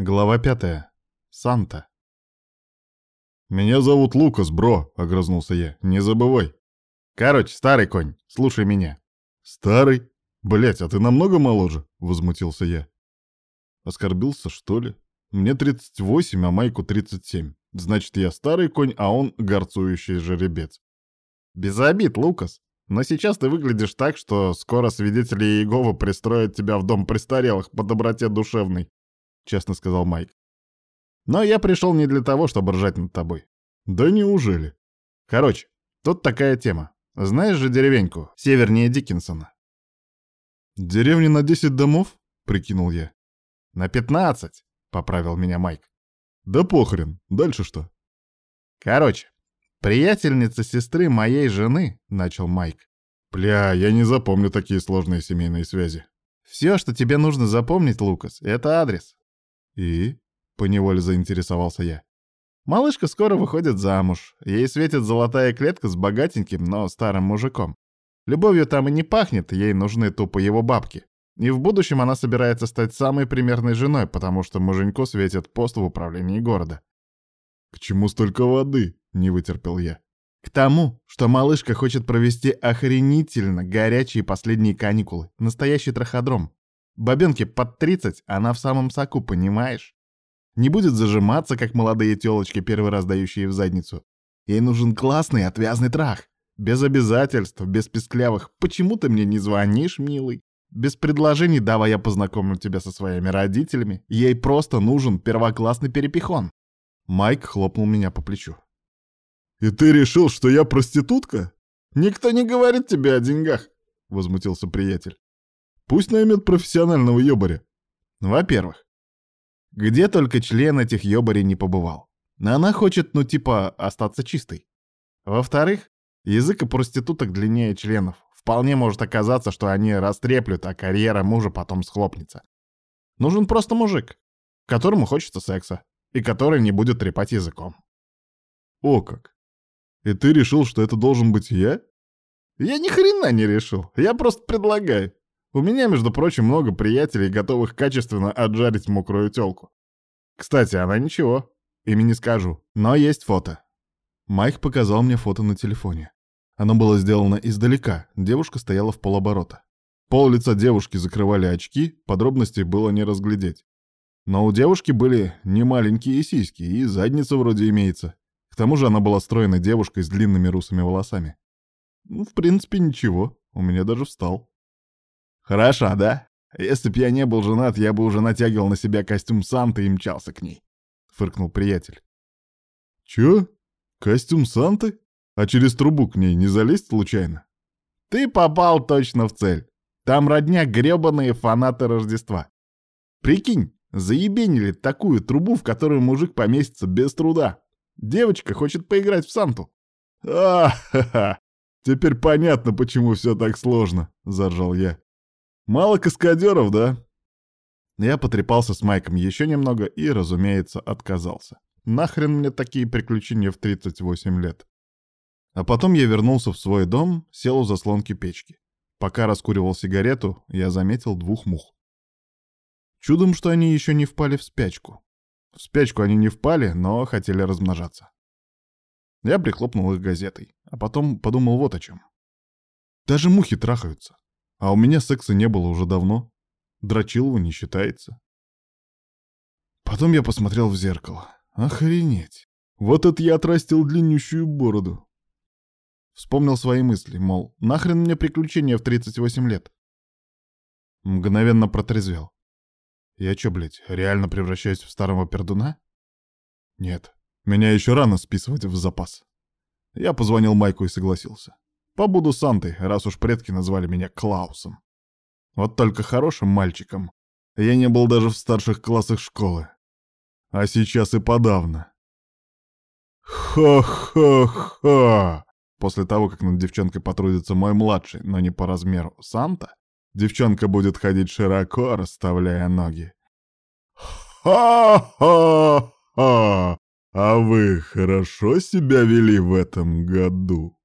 Глава пятая. Санта. «Меня зовут Лукас, бро», — огрызнулся я. «Не забывай». «Короче, старый конь, слушай меня». «Старый? Блять, а ты намного моложе?» — возмутился я. Оскорбился, что ли? Мне 38, а Майку 37. Значит, я старый конь, а он горцующий жеребец. Без обид, Лукас. Но сейчас ты выглядишь так, что скоро свидетели Иеговы пристроят тебя в дом престарелых по доброте душевной честно сказал Майк. Но я пришел не для того, чтобы ржать над тобой. Да неужели? Короче, тут такая тема. Знаешь же деревеньку, севернее Диккенсона? Деревня на 10 домов? Прикинул я. На 15, поправил меня Майк. Да похрен, дальше что? Короче, приятельница сестры моей жены, начал Майк. Бля, я не запомню такие сложные семейные связи. Все, что тебе нужно запомнить, Лукас, это адрес. «И?» — поневоле заинтересовался я. «Малышка скоро выходит замуж. Ей светит золотая клетка с богатеньким, но старым мужиком. Любовью там и не пахнет, ей нужны тупо его бабки. И в будущем она собирается стать самой примерной женой, потому что муженьку светит пост в управлении города». «К чему столько воды?» — не вытерпел я. «К тому, что малышка хочет провести охренительно горячие последние каникулы. Настоящий траходром. Бабенке под 30, она в самом соку, понимаешь? Не будет зажиматься, как молодые тёлочки, первый раз дающие в задницу. Ей нужен классный отвязный трах. Без обязательств, без песклявых «почему ты мне не звонишь, милый?» Без предложений «давай я познакомлю тебя со своими родителями». Ей просто нужен первоклассный перепихон. Майк хлопнул меня по плечу. «И ты решил, что я проститутка?» «Никто не говорит тебе о деньгах», — возмутился приятель. Пусть наймет профессионального ёбаря. Во-первых, где только член этих ёбарей не побывал. Она хочет, ну типа, остаться чистой. Во-вторых, язык у проституток длиннее членов. Вполне может оказаться, что они растреплют, а карьера мужа потом схлопнется. Нужен просто мужик, которому хочется секса, и который не будет трепать языком. О как! И ты решил, что это должен быть я? Я ни хрена не решил, я просто предлагаю. У меня, между прочим, много приятелей, готовых качественно отжарить мокрую тёлку. Кстати, она ничего, ими не скажу, но есть фото. Майк показал мне фото на телефоне. Оно было сделано издалека, девушка стояла в полоборота. Пол лица девушки закрывали очки, подробностей было не разглядеть. Но у девушки были не маленькие сиськи, и задница вроде имеется. К тому же она была стройной девушкой с длинными русыми волосами. Ну, в принципе, ничего, у меня даже встал. Хороша, да? Если б я не был женат, я бы уже натягивал на себя костюм Санты и мчался к ней. Фыркнул приятель. Чё? Костюм Санты? А через трубу к ней не залезть случайно? Ты попал точно в цель. Там родня грёбаные фанаты Рождества. Прикинь, заебенили такую трубу, в которую мужик поместится без труда. Девочка хочет поиграть в Санту. А-ха-ха! Теперь понятно, почему все так сложно, заржал я. Мало каскадеров, да? Я потрепался с Майком еще немного и, разумеется, отказался. Нахрен мне такие приключения в 38 лет? А потом я вернулся в свой дом, сел у заслонки печки. Пока раскуривал сигарету, я заметил двух мух. Чудом, что они еще не впали в спячку. В спячку они не впали, но хотели размножаться. Я прихлопнул их газетой, а потом подумал вот о чем. Даже мухи трахаются. А у меня секса не было уже давно. Дрочилова не считается. Потом я посмотрел в зеркало. Охренеть. Вот это я отрастил длиннющую бороду. Вспомнил свои мысли, мол, нахрен мне приключения в 38 лет? Мгновенно протрезвел. Я чё, блядь, реально превращаюсь в старого пердуна? Нет, меня еще рано списывать в запас. Я позвонил Майку и согласился. Побуду Сантой, раз уж предки назвали меня Клаусом. Вот только хорошим мальчиком. Я не был даже в старших классах школы. А сейчас и подавно. Хо-хо-хо! После того, как над девчонкой потрудится мой младший, но не по размеру, Санта, девчонка будет ходить широко, расставляя ноги. Ха-ха-ха! А вы хорошо себя вели в этом году?